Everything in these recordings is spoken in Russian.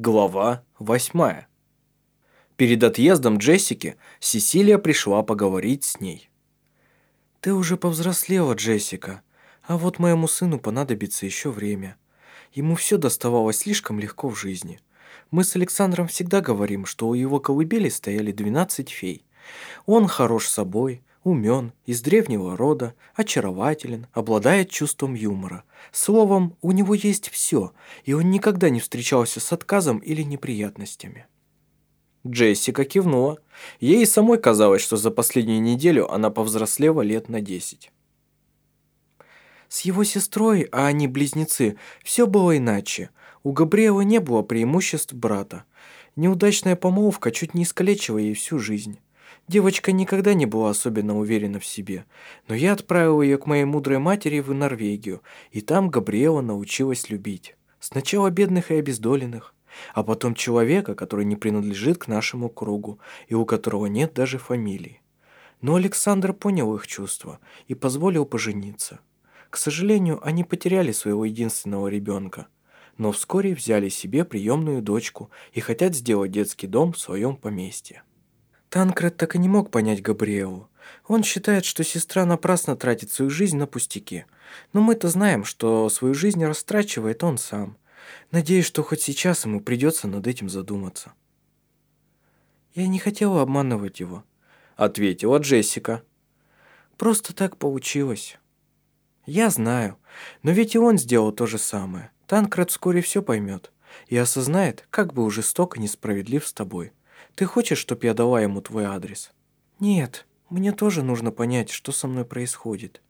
Глава восьмая. Перед отъездом Джессики Сесилия пришла поговорить с ней. «Ты уже повзрослела, Джессика, а вот моему сыну понадобится еще время. Ему все доставалось слишком легко в жизни. Мы с Александром всегда говорим, что у его колыбели стояли 12 фей. Он хорош собой, умен, из древнего рода, очарователен, обладает чувством юмора. Словом, у него есть все, и он никогда не встречался с отказом или неприятностями. Джессика кивнула. Ей самой казалось, что за последнюю неделю она повзрослела лет на десять. С его сестрой, а они близнецы, все было иначе. У Габриэла не было преимуществ брата. Неудачная помолвка чуть не искалечила ей всю жизнь. Девочка никогда не была особенно уверена в себе, но я отправил ее к моей мудрой матери в Норвегию, и там Габриэла научилась любить. Сначала бедных и обездоленных, а потом человека, который не принадлежит к нашему кругу и у которого нет даже фамилии. Но Александр понял их чувства и позволил пожениться. К сожалению, они потеряли своего единственного ребенка, но вскоре взяли себе приемную дочку и хотят сделать детский дом в своем поместье. Танкред так и не мог понять Габриэлу. Он считает, что сестра напрасно тратит свою жизнь на пустяки. Но мы-то знаем, что свою жизнь растрачивает он сам. Надеюсь, что хоть сейчас ему придется над этим задуматься. «Я не хотела обманывать его», — ответила Джессика. «Просто так получилось». «Я знаю, но ведь и он сделал то же самое. Танкред вскоре все поймет и осознает, как бы жесток и несправедлив с тобой». Ты хочешь, чтоб я дала ему твой адрес? Нет, мне тоже нужно понять, что со мной происходит.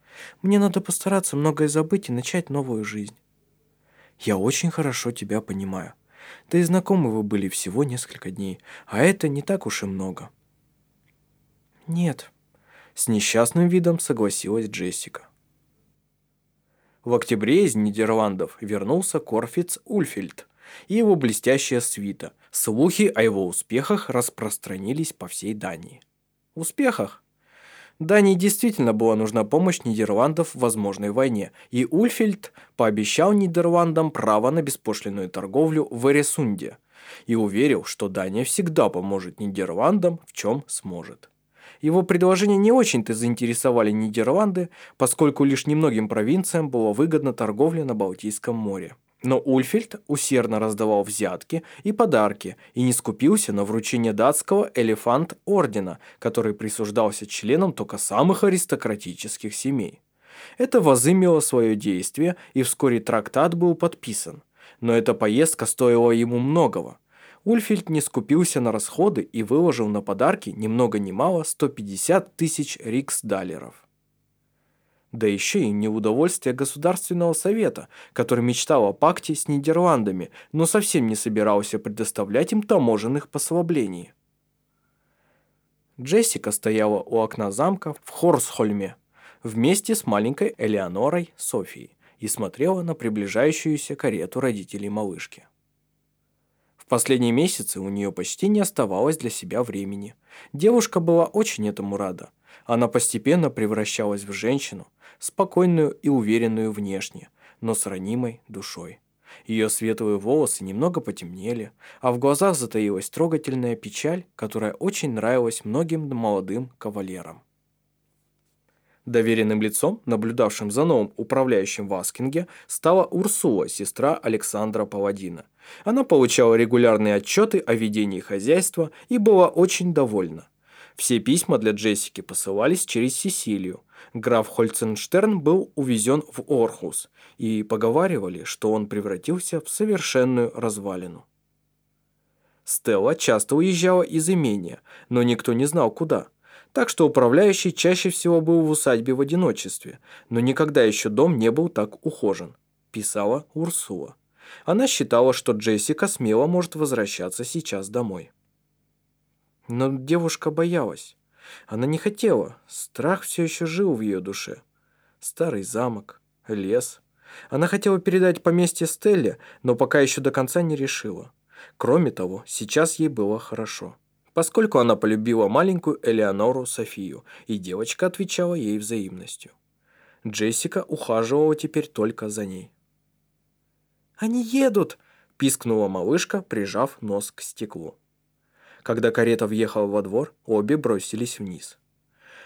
Мне надо постараться многое забыть и начать новую жизнь. Я очень хорошо тебя понимаю. Да и знакомы вы были всего несколько дней, а это не так уж и много. Нет, с несчастным видом согласилась Джессика. В октябре из Нидерландов вернулся Корфиц Ульфельд и его блестящая свита. Слухи о его успехах распространились по всей Дании. Успехах? Дании действительно была нужна помощь Нидерландов в возможной войне, и Ульфельд пообещал Нидерландам право на беспошлинную торговлю в Эресунде и уверил, что Дания всегда поможет Нидерландам, в чем сможет. Его предложения не очень-то заинтересовали Нидерланды, поскольку лишь немногим провинциям была выгодна торговля на Балтийском море. Но Ульфельд усердно раздавал взятки и подарки и не скупился на вручение датского элефант-ордена, который присуждался членам только самых аристократических семей. Это возымело свое действие, и вскоре трактат был подписан. Но эта поездка стоила ему многого. Ульфельд не скупился на расходы и выложил на подарки ни много ни мало 150 тысяч риксдалеров да еще и неудовольствие Государственного совета, который мечтал о пакте с Нидерландами, но совсем не собирался предоставлять им таможенных послаблений. Джессика стояла у окна замка в Хорсхольме вместе с маленькой Элеонорой Софией и смотрела на приближающуюся карету родителей малышки. В последние месяцы у нее почти не оставалось для себя времени. Девушка была очень этому рада. Она постепенно превращалась в женщину, спокойную и уверенную внешне, но с ранимой душой. Ее светлые волосы немного потемнели, а в глазах затаилась трогательная печаль, которая очень нравилась многим молодым кавалерам. Доверенным лицом, наблюдавшим за новым управляющим в Аскинге, стала Урсула, сестра Александра Паладина. Она получала регулярные отчеты о ведении хозяйства и была очень довольна. Все письма для Джессики посылались через Сесилию. Граф Хольценштерн был увезен в Орхус, и поговаривали, что он превратился в совершенную развалину. Стелла часто уезжала из имения, но никто не знал куда. Так что управляющий чаще всего был в усадьбе в одиночестве, но никогда еще дом не был так ухожен, писала Урсула. Она считала, что Джессика смело может возвращаться сейчас домой. Но девушка боялась. Она не хотела. Страх все еще жил в ее душе. Старый замок, лес. Она хотела передать поместье Стелле, но пока еще до конца не решила. Кроме того, сейчас ей было хорошо. Поскольку она полюбила маленькую Элеонору Софию, и девочка отвечала ей взаимностью. Джессика ухаживала теперь только за ней. «Они едут!» – Пискнула малышка, прижав нос к стеклу. Когда карета въехала во двор, обе бросились вниз.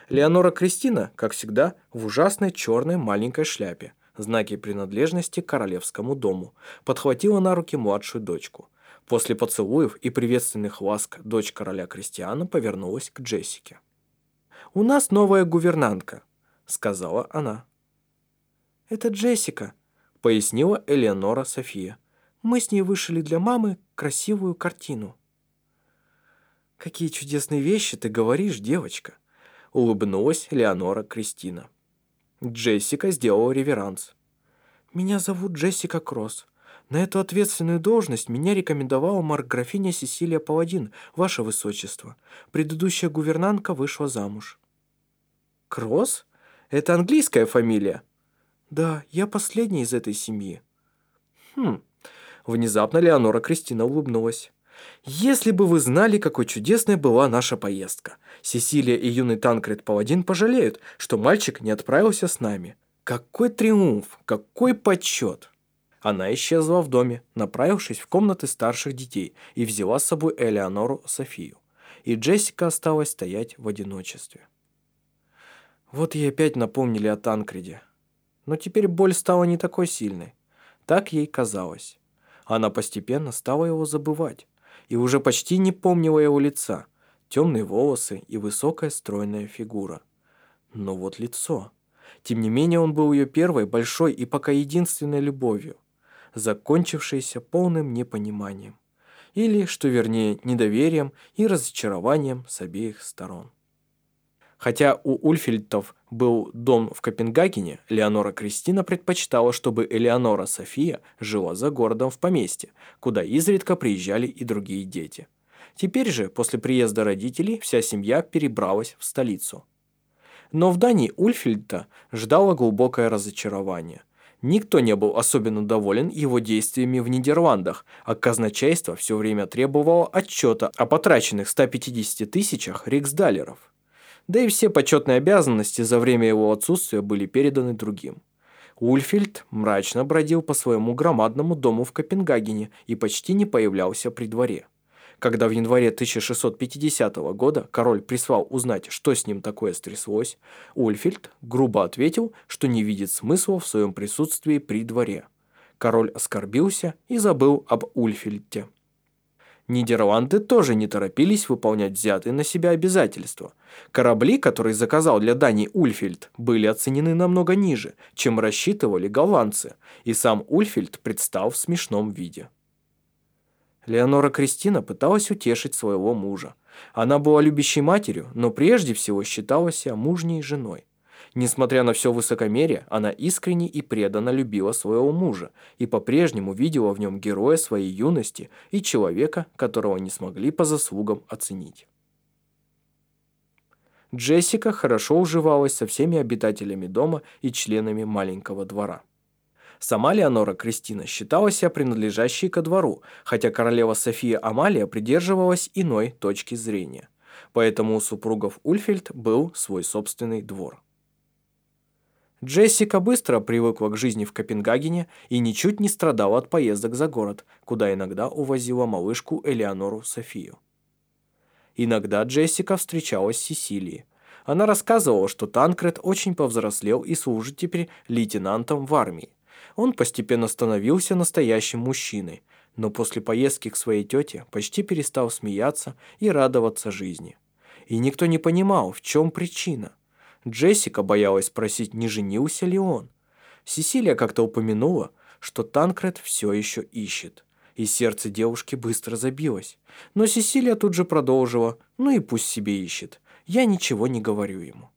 Леонора Кристина, как всегда, в ужасной черной маленькой шляпе, знаки принадлежности к королевскому дому, подхватила на руки младшую дочку. После поцелуев и приветственных ласк дочь короля Кристиана повернулась к Джессике. «У нас новая гувернантка», — сказала она. «Это Джессика», — пояснила Элеонора София. «Мы с ней вышили для мамы красивую картину». «Какие чудесные вещи ты говоришь, девочка!» — улыбнулась Леонора Кристина. Джессика сделала реверанс. «Меня зовут Джессика Кросс. На эту ответственную должность меня рекомендовала марк-графиня Сесилия Паладин, ваше высочество. Предыдущая гувернантка вышла замуж». «Кросс? Это английская фамилия?» «Да, я последняя из этой семьи». «Хм». Внезапно Леонора Кристина улыбнулась. «Если бы вы знали, какой чудесной была наша поездка. Сесилия и юный Танкред Паладин пожалеют, что мальчик не отправился с нами. Какой триумф, какой почет!» Она исчезла в доме, направившись в комнаты старших детей, и взяла с собой Элеонору Софию. И Джессика осталась стоять в одиночестве. Вот ей опять напомнили о Танкреде. Но теперь боль стала не такой сильной. Так ей казалось. Она постепенно стала его забывать и уже почти не помнила его лица, темные волосы и высокая стройная фигура. Но вот лицо. Тем не менее он был ее первой, большой и пока единственной любовью, закончившейся полным непониманием. Или, что вернее, недоверием и разочарованием с обеих сторон. Хотя у Ульфильтов был дом в Копенгагене, Леонора Кристина предпочитала, чтобы Элеонора София жила за городом в поместье, куда изредка приезжали и другие дети. Теперь же, после приезда родителей, вся семья перебралась в столицу. Но в Дании Ульфильта ждало глубокое разочарование. Никто не был особенно доволен его действиями в Нидерландах, а казначейство все время требовало отчета о потраченных 150 тысячах риксдалеров да и все почетные обязанности за время его отсутствия были переданы другим. Ульфильд мрачно бродил по своему громадному дому в Копенгагене и почти не появлялся при дворе. Когда в январе 1650 года король прислал узнать, что с ним такое стряслось, Ульфильд грубо ответил, что не видит смысла в своем присутствии при дворе. Король оскорбился и забыл об Ульфильде. Нидерланды тоже не торопились выполнять взятые на себя обязательства. Корабли, которые заказал для Дании Ульфильд, были оценены намного ниже, чем рассчитывали голландцы, и сам Ульфильд предстал в смешном виде. Леонора Кристина пыталась утешить своего мужа. Она была любящей матерью, но прежде всего считалась себя мужней женой. Несмотря на все высокомерие, она искренне и преданно любила своего мужа и по-прежнему видела в нем героя своей юности и человека, которого не смогли по заслугам оценить. Джессика хорошо уживалась со всеми обитателями дома и членами маленького двора. Сама Леонора Кристина считала себя принадлежащей ко двору, хотя королева София Амалия придерживалась иной точки зрения. Поэтому у супругов Ульфельд был свой собственный двор. Джессика быстро привыкла к жизни в Копенгагене и ничуть не страдала от поездок за город, куда иногда увозила малышку Элеонору Софию. Иногда Джессика встречалась с Сесилией. Она рассказывала, что Танкред очень повзрослел и служит теперь лейтенантом в армии. Он постепенно становился настоящим мужчиной, но после поездки к своей тете почти перестал смеяться и радоваться жизни. И никто не понимал, в чем причина – Джессика боялась спросить, не женился ли он. Сесилия как-то упомянула, что Танкред все еще ищет. И сердце девушки быстро забилось. Но Сесилия тут же продолжила, ну и пусть себе ищет. Я ничего не говорю ему.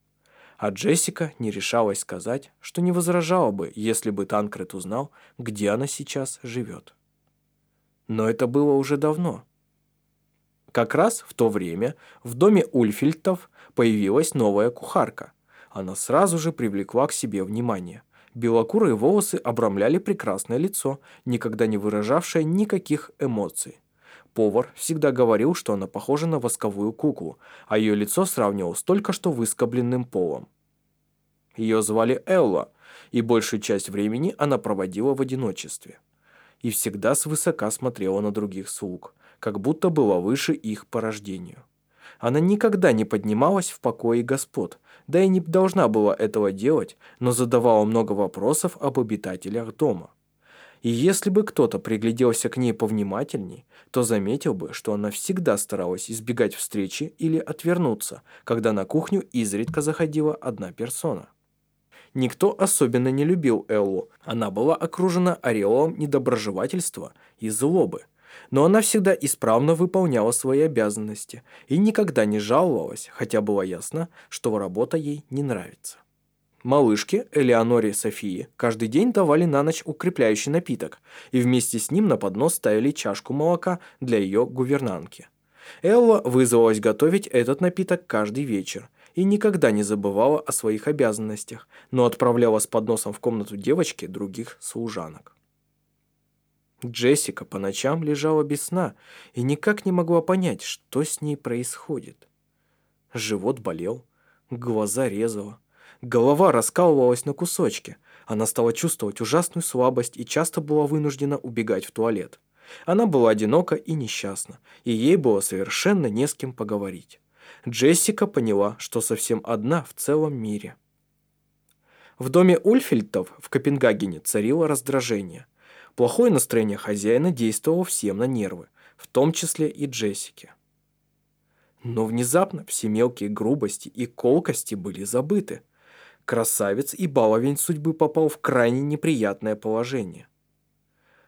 А Джессика не решалась сказать, что не возражала бы, если бы Танкред узнал, где она сейчас живет. Но это было уже давно. Как раз в то время в доме Ульфильтов появилась новая кухарка. Она сразу же привлекла к себе внимание. Белокурые волосы обрамляли прекрасное лицо, никогда не выражавшее никаких эмоций. Повар всегда говорил, что она похожа на восковую куклу, а ее лицо сравнивал с только что выскобленным полом. Ее звали Элла, и большую часть времени она проводила в одиночестве. и всегда свысока смотрела на других слуг, как будто была выше их по рождению. Она никогда не поднималась в покое господ, да и не должна была этого делать, но задавала много вопросов об обитателях дома. И если бы кто-то пригляделся к ней повнимательней, то заметил бы, что она всегда старалась избегать встречи или отвернуться, когда на кухню изредка заходила одна персона. Никто особенно не любил Эллу. Она была окружена ореолом недоброжелательства и злобы. Но она всегда исправно выполняла свои обязанности и никогда не жаловалась, хотя было ясно, что работа ей не нравится. Малышке Элеоноре Софии каждый день давали на ночь укрепляющий напиток, и вместе с ним на поднос ставили чашку молока для ее гувернантки. Элла вызвалась готовить этот напиток каждый вечер и никогда не забывала о своих обязанностях, но отправляла с подносом в комнату девочки других служанок. Джессика по ночам лежала без сна и никак не могла понять, что с ней происходит. Живот болел, глаза резало, Голова раскалывалась на кусочки. Она стала чувствовать ужасную слабость и часто была вынуждена убегать в туалет. Она была одинока и несчастна, и ей было совершенно не с кем поговорить. Джессика поняла, что совсем одна в целом мире. В доме Ульфельтов в Копенгагене царило раздражение. Плохое настроение хозяина действовало всем на нервы, в том числе и Джессике. Но внезапно все мелкие грубости и колкости были забыты – красавец и баловень судьбы попал в крайне неприятное положение.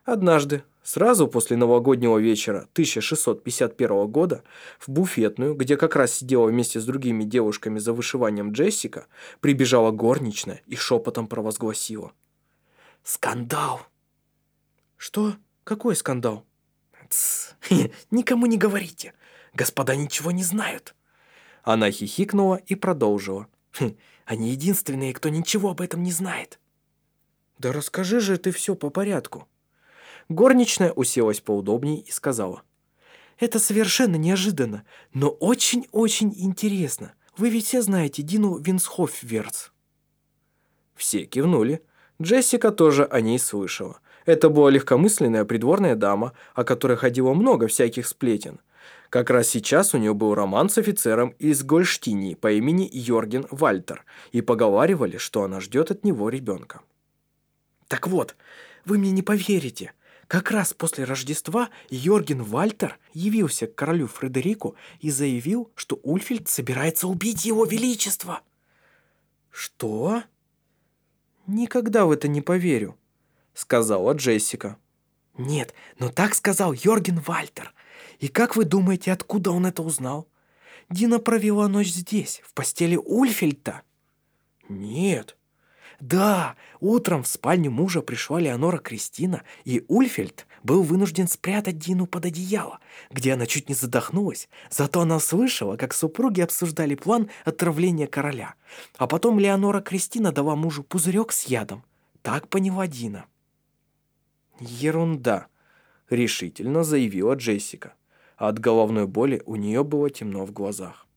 Однажды, сразу после новогоднего вечера 1651 года, в буфетную, где как раз сидела вместе с другими девушками за вышиванием Джессика, прибежала горничная и шепотом провозгласила. «Скандал!» «Что? Какой скандал?» «Тсс, никому не говорите. Господа ничего не знают». Она хихикнула и продолжила. «Хм, они единственные, кто ничего об этом не знает». «Да расскажи же ты все по порядку». Горничная уселась поудобнее и сказала. «Это совершенно неожиданно, но очень-очень интересно. Вы ведь все знаете Дину Винсхофверц». Все кивнули. Джессика тоже о ней слышала. Это была легкомысленная придворная дама, о которой ходило много всяких сплетен. Как раз сейчас у нее был роман с офицером из Гольштинии по имени Йорген Вальтер, и поговаривали, что она ждет от него ребенка. «Так вот, вы мне не поверите. Как раз после Рождества Йорген Вальтер явился к королю Фредерику и заявил, что Ульфильд собирается убить его величество». «Что?» «Никогда в это не поверю», — сказала Джессика. «Нет, но так сказал Йорген Вальтер. И как вы думаете, откуда он это узнал? Дина провела ночь здесь, в постели Ульфельта. Нет. Да, утром в спальню мужа пришла Леонора Кристина, и Ульфельд был вынужден спрятать Дину под одеяло, где она чуть не задохнулась. Зато она слышала, как супруги обсуждали план отравления короля. А потом Леонора Кристина дала мужу пузырек с ядом. Так поняла Дина. «Ерунда», — решительно заявила Джессика а от головной боли у нее было темно в глазах.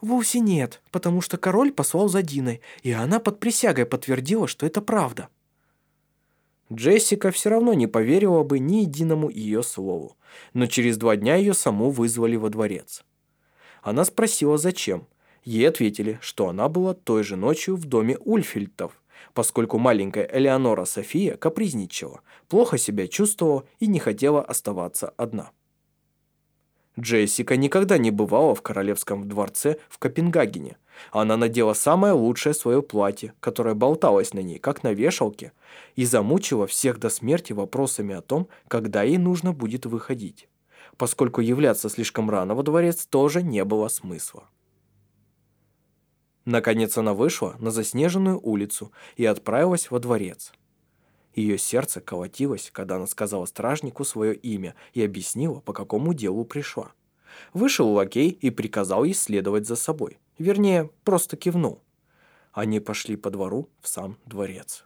«Вовсе нет, потому что король послал за Диной, и она под присягой подтвердила, что это правда». Джессика все равно не поверила бы ни единому ее слову, но через два дня ее саму вызвали во дворец. Она спросила, зачем. Ей ответили, что она была той же ночью в доме Ульфильтов, поскольку маленькая Элеонора София капризничала, плохо себя чувствовала и не хотела оставаться одна. Джессика никогда не бывала в королевском дворце в Копенгагене. Она надела самое лучшее свое платье, которое болталось на ней, как на вешалке, и замучила всех до смерти вопросами о том, когда ей нужно будет выходить, поскольку являться слишком рано во дворец тоже не было смысла. Наконец она вышла на заснеженную улицу и отправилась во дворец. Ее сердце колотилось, когда она сказала стражнику свое имя и объяснила, по какому делу пришла. Вышел лакей и приказал ей следовать за собой. Вернее, просто кивнул. Они пошли по двору в сам дворец.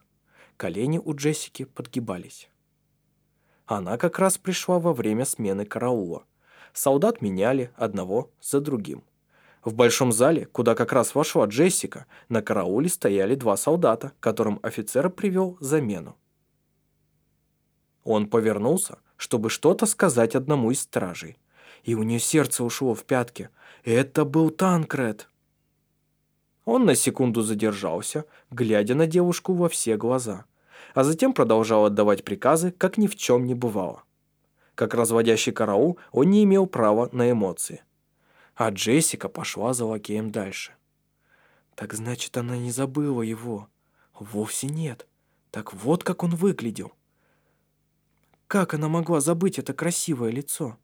Колени у Джессики подгибались. Она как раз пришла во время смены караула. Солдат меняли одного за другим. В большом зале, куда как раз вошла Джессика, на карауле стояли два солдата, которым офицер привел замену. Он повернулся, чтобы что-то сказать одному из стражей. И у нее сердце ушло в пятки. Это был Танкред. Он на секунду задержался, глядя на девушку во все глаза, а затем продолжал отдавать приказы, как ни в чем не бывало. Как разводящий караул, он не имел права на эмоции. А Джессика пошла за лакеем дальше. Так значит, она не забыла его. Вовсе нет. Так вот, как он выглядел. Как она могла забыть это красивое лицо?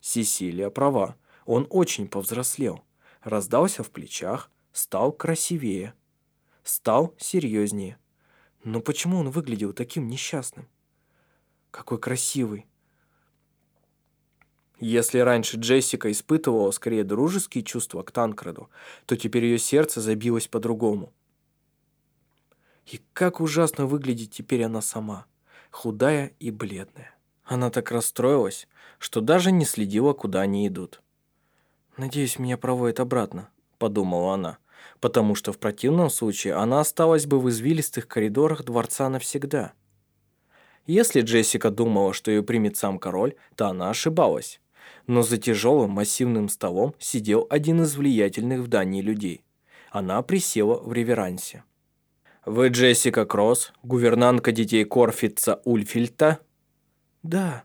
Сесилия права. Он очень повзрослел. Раздался в плечах, стал красивее. Стал серьезнее. Но почему он выглядел таким несчастным? Какой красивый. Если раньше Джессика испытывала скорее дружеские чувства к Танкреду, то теперь ее сердце забилось по-другому. И как ужасно выглядит теперь она сама, худая и бледная. Она так расстроилась, что даже не следила, куда они идут. «Надеюсь, меня проводят обратно», — подумала она, потому что в противном случае она осталась бы в извилистых коридорах дворца навсегда. Если Джессика думала, что ее примет сам король, то она ошибалась. Но за тяжелым массивным столом сидел один из влиятельных в Дании людей. Она присела в реверансе. «Вы Джессика Кросс, гувернантка детей Корфица Ульфильта?» «Да»,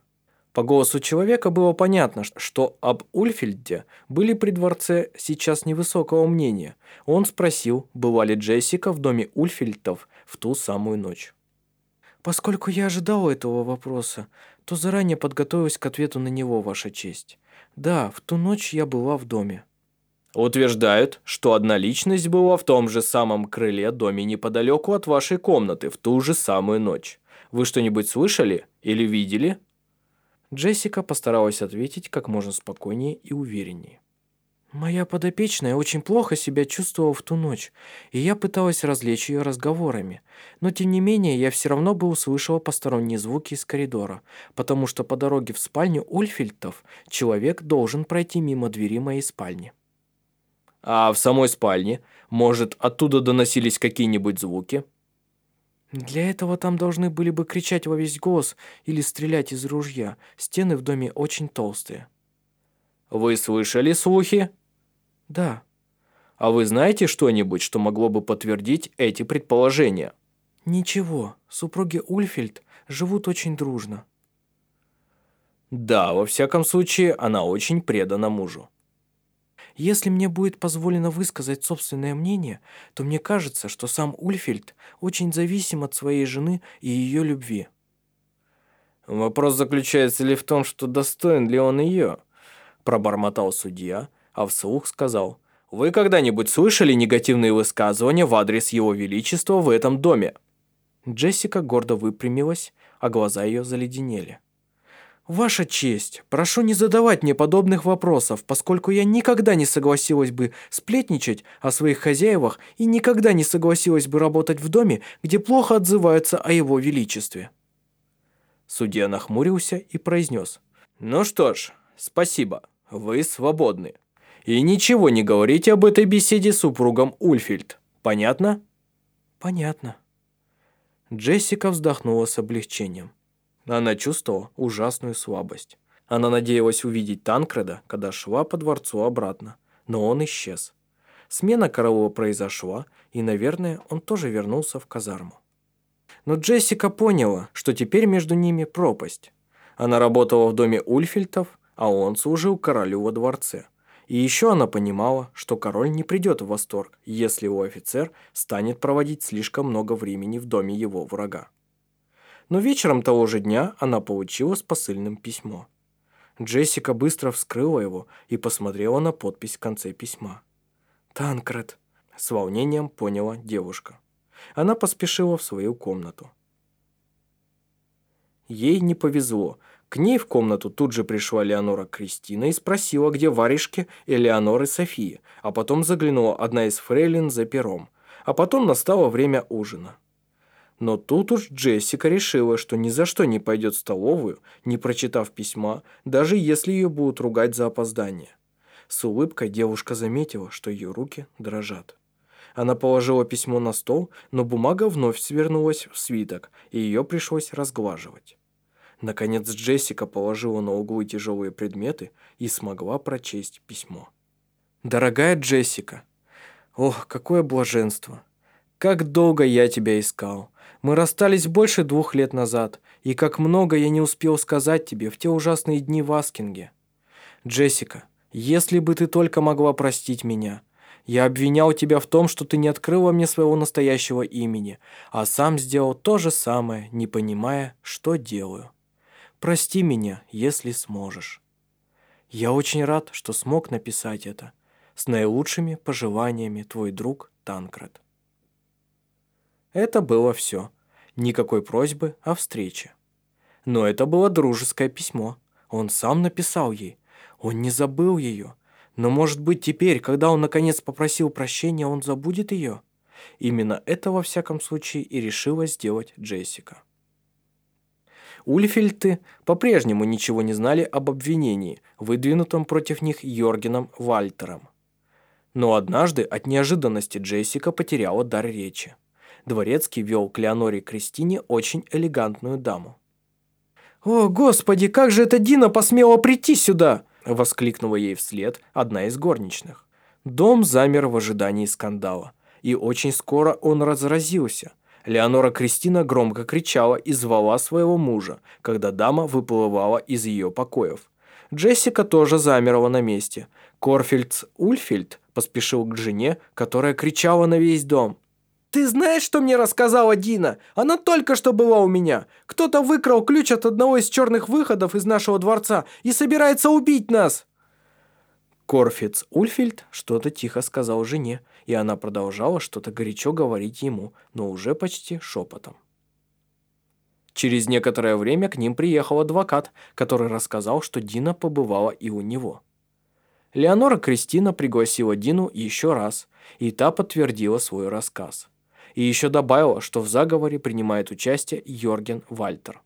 по голосу человека было понятно, что об Ульфильде были при дворце сейчас невысокого мнения. Он спросил, была ли Джессика в доме Ульфильдов в ту самую ночь. «Поскольку я ожидал этого вопроса, то заранее подготовилась к ответу на него, Ваша честь. Да, в ту ночь я была в доме». Утверждают, что одна личность была в том же самом крыле доме неподалеку от вашей комнаты в ту же самую ночь. Вы что-нибудь слышали или видели? Джессика постаралась ответить как можно спокойнее и увереннее. «Моя подопечная очень плохо себя чувствовала в ту ночь, и я пыталась развлечь ее разговорами. Но тем не менее я все равно бы услышала посторонние звуки из коридора, потому что по дороге в спальню Ульфильтов человек должен пройти мимо двери моей спальни». «А в самой спальне? Может, оттуда доносились какие-нибудь звуки?» Для этого там должны были бы кричать во весь голос или стрелять из ружья. Стены в доме очень толстые. Вы слышали слухи? Да. А вы знаете что-нибудь, что могло бы подтвердить эти предположения? Ничего. Супруги Ульфельд живут очень дружно. Да, во всяком случае, она очень предана мужу. Если мне будет позволено высказать собственное мнение, то мне кажется, что сам Ульфельд очень зависим от своей жены и ее любви. Вопрос заключается ли в том, что достоин ли он ее? Пробормотал судья, а вслух сказал, «Вы когда-нибудь слышали негативные высказывания в адрес его величества в этом доме?» Джессика гордо выпрямилась, а глаза ее заледенели. «Ваша честь, прошу не задавать мне подобных вопросов, поскольку я никогда не согласилась бы сплетничать о своих хозяевах и никогда не согласилась бы работать в доме, где плохо отзываются о его величестве». Судья нахмурился и произнес. «Ну что ж, спасибо, вы свободны. И ничего не говорите об этой беседе с супругом Ульфильд. Понятно?» «Понятно». Джессика вздохнула с облегчением. Она чувствовала ужасную слабость. Она надеялась увидеть Танкреда, когда шла по дворцу обратно, но он исчез. Смена караула произошла, и, наверное, он тоже вернулся в казарму. Но Джессика поняла, что теперь между ними пропасть. Она работала в доме Ульфильтов, а он служил королю во дворце. И еще она понимала, что король не придет в восторг, если его офицер станет проводить слишком много времени в доме его врага. Но вечером того же дня она получила с посыльным письмо. Джессика быстро вскрыла его и посмотрела на подпись в конце письма. «Танкред», — с волнением поняла девушка. Она поспешила в свою комнату. Ей не повезло. К ней в комнату тут же пришла Леонора Кристина и спросила, где варежки Элеоноры Софии, а потом заглянула одна из фрейлин за пером. А потом настало время ужина. Но тут уж Джессика решила, что ни за что не пойдет в столовую, не прочитав письма, даже если ее будут ругать за опоздание. С улыбкой девушка заметила, что ее руки дрожат. Она положила письмо на стол, но бумага вновь свернулась в свиток, и ее пришлось разглаживать. Наконец Джессика положила на углы тяжелые предметы и смогла прочесть письмо. «Дорогая Джессика, ох, какое блаженство! Как долго я тебя искал! Мы расстались больше двух лет назад, и как много я не успел сказать тебе в те ужасные дни в Аскинге. Джессика, если бы ты только могла простить меня. Я обвинял тебя в том, что ты не открыла мне своего настоящего имени, а сам сделал то же самое, не понимая, что делаю. Прости меня, если сможешь. Я очень рад, что смог написать это. С наилучшими пожеланиями, твой друг Танкред. Это было все. Никакой просьбы о встрече. Но это было дружеское письмо. Он сам написал ей. Он не забыл ее. Но, может быть, теперь, когда он наконец попросил прощения, он забудет ее? Именно это, во всяком случае, и решила сделать Джессика. Ульфельты по-прежнему ничего не знали об обвинении, выдвинутом против них Йоргеном Вальтером. Но однажды от неожиданности Джессика потеряла дар речи. Дворецкий вел к Леоноре Кристине очень элегантную даму. «О, господи, как же эта Дина посмела прийти сюда!» Воскликнула ей вслед одна из горничных. Дом замер в ожидании скандала. И очень скоро он разразился. Леонора Кристина громко кричала и звала своего мужа, когда дама выплывала из ее покоев. Джессика тоже замерла на месте. Корфельдс Ульфельд поспешил к жене, которая кричала на весь дом. «Ты знаешь, что мне рассказала Дина? Она только что была у меня. Кто-то выкрал ключ от одного из черных выходов из нашего дворца и собирается убить нас!» Корфиц Ульфельд что-то тихо сказал жене, и она продолжала что-то горячо говорить ему, но уже почти шепотом. Через некоторое время к ним приехал адвокат, который рассказал, что Дина побывала и у него. Леонора Кристина пригласила Дину еще раз, и та подтвердила свой рассказ и еще добавила, что в заговоре принимает участие Йорген Вальтер.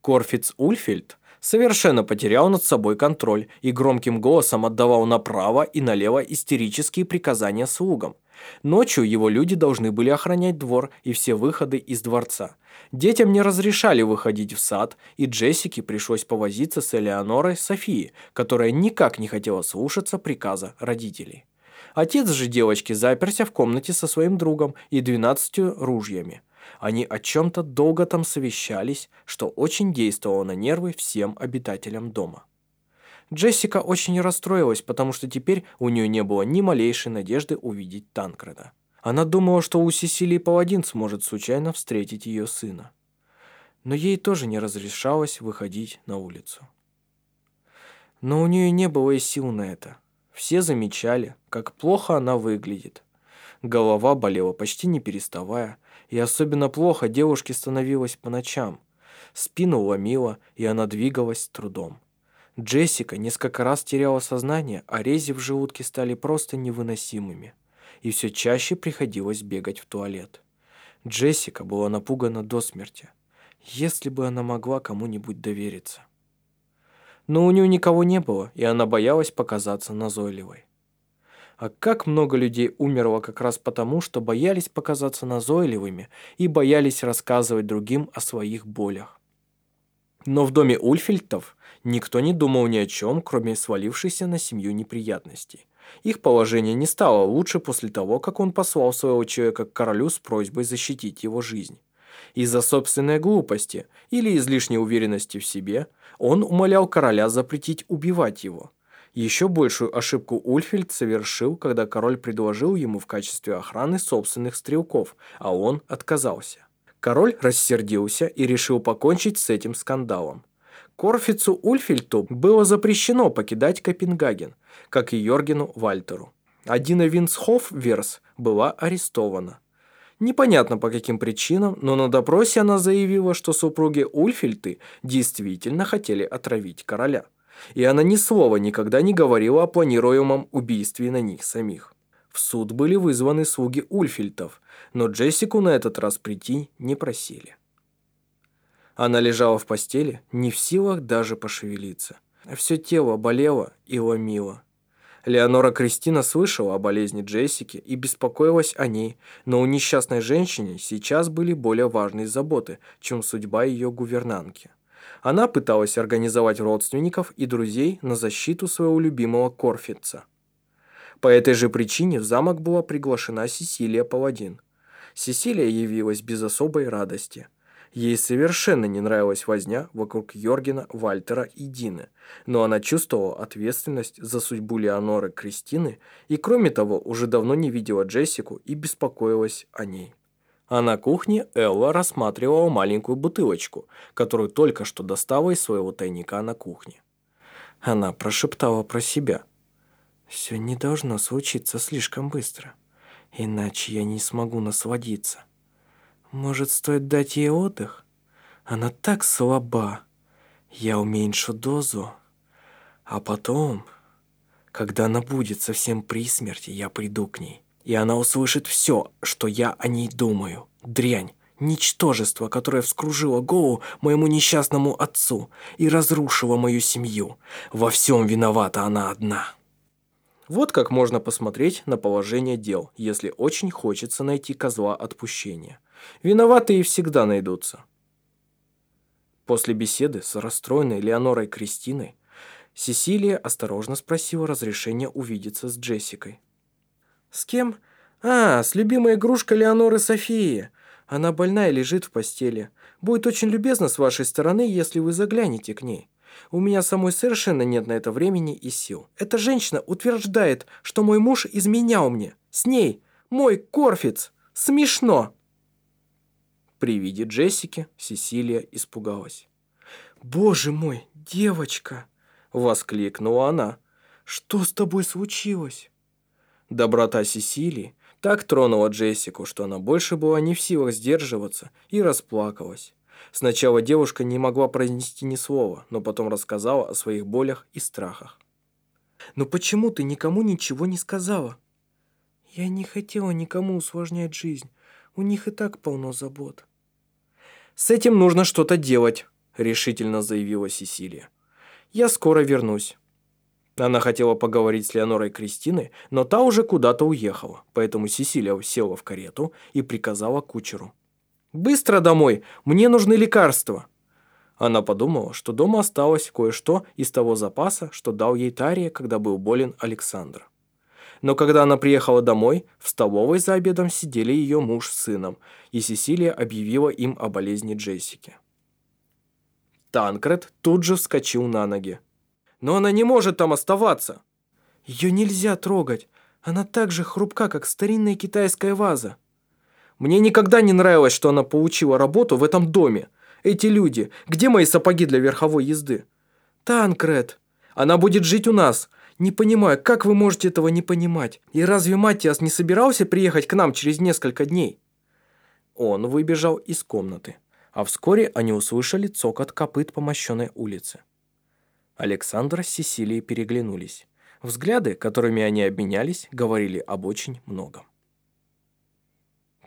Корфиц Ульфельд совершенно потерял над собой контроль и громким голосом отдавал направо и налево истерические приказания слугам. Ночью его люди должны были охранять двор и все выходы из дворца. Детям не разрешали выходить в сад, и Джессике пришлось повозиться с Элеонорой Софией, которая никак не хотела слушаться приказа родителей. Отец же девочки заперся в комнате со своим другом и двенадцатью ружьями. Они о чем-то долго там совещались, что очень действовало на нервы всем обитателям дома. Джессика очень расстроилась, потому что теперь у нее не было ни малейшей надежды увидеть Танкреда. Она думала, что у Сесилии Паладин сможет случайно встретить ее сына. Но ей тоже не разрешалось выходить на улицу. Но у нее не было и сил на это. Все замечали, как плохо она выглядит. Голова болела почти не переставая, и особенно плохо девушке становилось по ночам. Спину ломила, и она двигалась с трудом. Джессика несколько раз теряла сознание, а рези в желудке стали просто невыносимыми. И все чаще приходилось бегать в туалет. Джессика была напугана до смерти. Если бы она могла кому-нибудь довериться но у нее никого не было, и она боялась показаться назойливой. А как много людей умерло как раз потому, что боялись показаться назойливыми и боялись рассказывать другим о своих болях. Но в доме Ульфельтов никто не думал ни о чем, кроме свалившейся на семью неприятностей. Их положение не стало лучше после того, как он послал своего человека к королю с просьбой защитить его жизнь. Из-за собственной глупости или излишней уверенности в себе он умолял короля запретить убивать его. Еще большую ошибку Ульфельд совершил, когда король предложил ему в качестве охраны собственных стрелков, а он отказался. Король рассердился и решил покончить с этим скандалом. Корфицу Ульфельду было запрещено покидать Копенгаген, как и Йоргену Вальтеру. а Дина Винсхоф-Верс была арестована. Непонятно по каким причинам, но на допросе она заявила, что супруги Ульфельты действительно хотели отравить короля. И она ни слова никогда не говорила о планируемом убийстве на них самих. В суд были вызваны слуги Ульфельтов, но Джессику на этот раз прийти не просили. Она лежала в постели, не в силах даже пошевелиться. Все тело болело и ломило. Леонора Кристина слышала о болезни Джессики и беспокоилась о ней, но у несчастной женщины сейчас были более важные заботы, чем судьба ее гувернантки. Она пыталась организовать родственников и друзей на защиту своего любимого Корфица. По этой же причине в замок была приглашена Сесилия Паладин. Сесилия явилась без особой радости – Ей совершенно не нравилась возня вокруг Йоргена, Вальтера и Дины, но она чувствовала ответственность за судьбу Леоноры Кристины и, кроме того, уже давно не видела Джессику и беспокоилась о ней. А на кухне Элла рассматривала маленькую бутылочку, которую только что достала из своего тайника на кухне. Она прошептала про себя. «Все не должно случиться слишком быстро, иначе я не смогу насладиться». Может, стоит дать ей отдых? Она так слаба. Я уменьшу дозу. А потом, когда она будет совсем при смерти, я приду к ней. И она услышит все, что я о ней думаю. Дрянь, ничтожество, которое вскружило голову моему несчастному отцу и разрушило мою семью. Во всем виновата она одна. Вот как можно посмотреть на положение дел, если очень хочется найти козла отпущения – Виноватые всегда найдутся. После беседы с расстроенной Леонорой Кристиной Сесилия осторожно спросила разрешения увидеться с Джессикой. «С кем?» «А, с любимой игрушкой Леоноры Софии. Она больная и лежит в постели. Будет очень любезно с вашей стороны, если вы заглянете к ней. У меня самой совершенно нет на это времени и сил. Эта женщина утверждает, что мой муж изменял мне. С ней. Мой Корфиц. Смешно!» При виде Джессики Сесилия испугалась. «Боже мой, девочка!» — воскликнула она. «Что с тобой случилось?» Доброта Сесилии так тронула Джессику, что она больше была не в силах сдерживаться и расплакалась. Сначала девушка не могла произнести ни слова, но потом рассказала о своих болях и страхах. «Но почему ты никому ничего не сказала?» «Я не хотела никому усложнять жизнь. У них и так полно забот. «С этим нужно что-то делать», – решительно заявила Сесилия. «Я скоро вернусь». Она хотела поговорить с Леонорой Кристиной, но та уже куда-то уехала, поэтому Сесилия села в карету и приказала кучеру. «Быстро домой! Мне нужны лекарства!» Она подумала, что дома осталось кое-что из того запаса, что дал ей Тария, когда был болен Александр. Но когда она приехала домой, в столовой за обедом сидели ее муж с сыном, и Сесилия объявила им о болезни Джессики. Танкред тут же вскочил на ноги. «Но она не может там оставаться!» «Ее нельзя трогать. Она так же хрупка, как старинная китайская ваза». «Мне никогда не нравилось, что она получила работу в этом доме. Эти люди, где мои сапоги для верховой езды?» «Танкред, она будет жить у нас. Не понимаю, как вы можете этого не понимать? И разве Матиас не собирался приехать к нам через несколько дней?» Он выбежал из комнаты, а вскоре они услышали цокот копыт по мощенной улице. Александр с Сесилией переглянулись. Взгляды, которыми они обменялись, говорили об очень многом.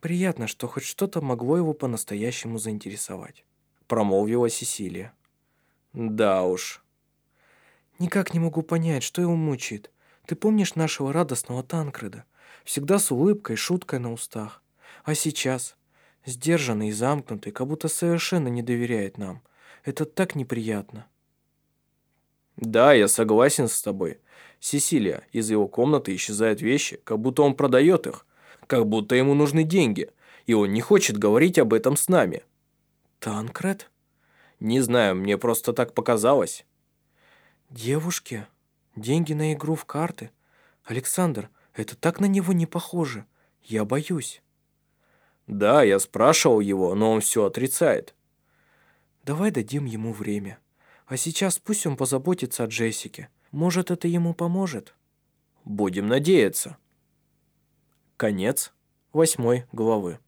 «Приятно, что хоть что-то могло его по-настоящему заинтересовать», промолвила Сесилия. «Да уж», Никак не могу понять, что его мучает. Ты помнишь нашего радостного Танкреда? Всегда с улыбкой, шуткой на устах. А сейчас? Сдержанный и замкнутый, как будто совершенно не доверяет нам. Это так неприятно. Да, я согласен с тобой. Сесилия, из его комнаты исчезают вещи, как будто он продает их. Как будто ему нужны деньги. И он не хочет говорить об этом с нами. Танкред? Не знаю, мне просто так показалось. «Девушки? Деньги на игру в карты? Александр, это так на него не похоже. Я боюсь». «Да, я спрашивал его, но он все отрицает». «Давай дадим ему время. А сейчас пусть он позаботится о Джессике. Может, это ему поможет?» «Будем надеяться». Конец восьмой главы.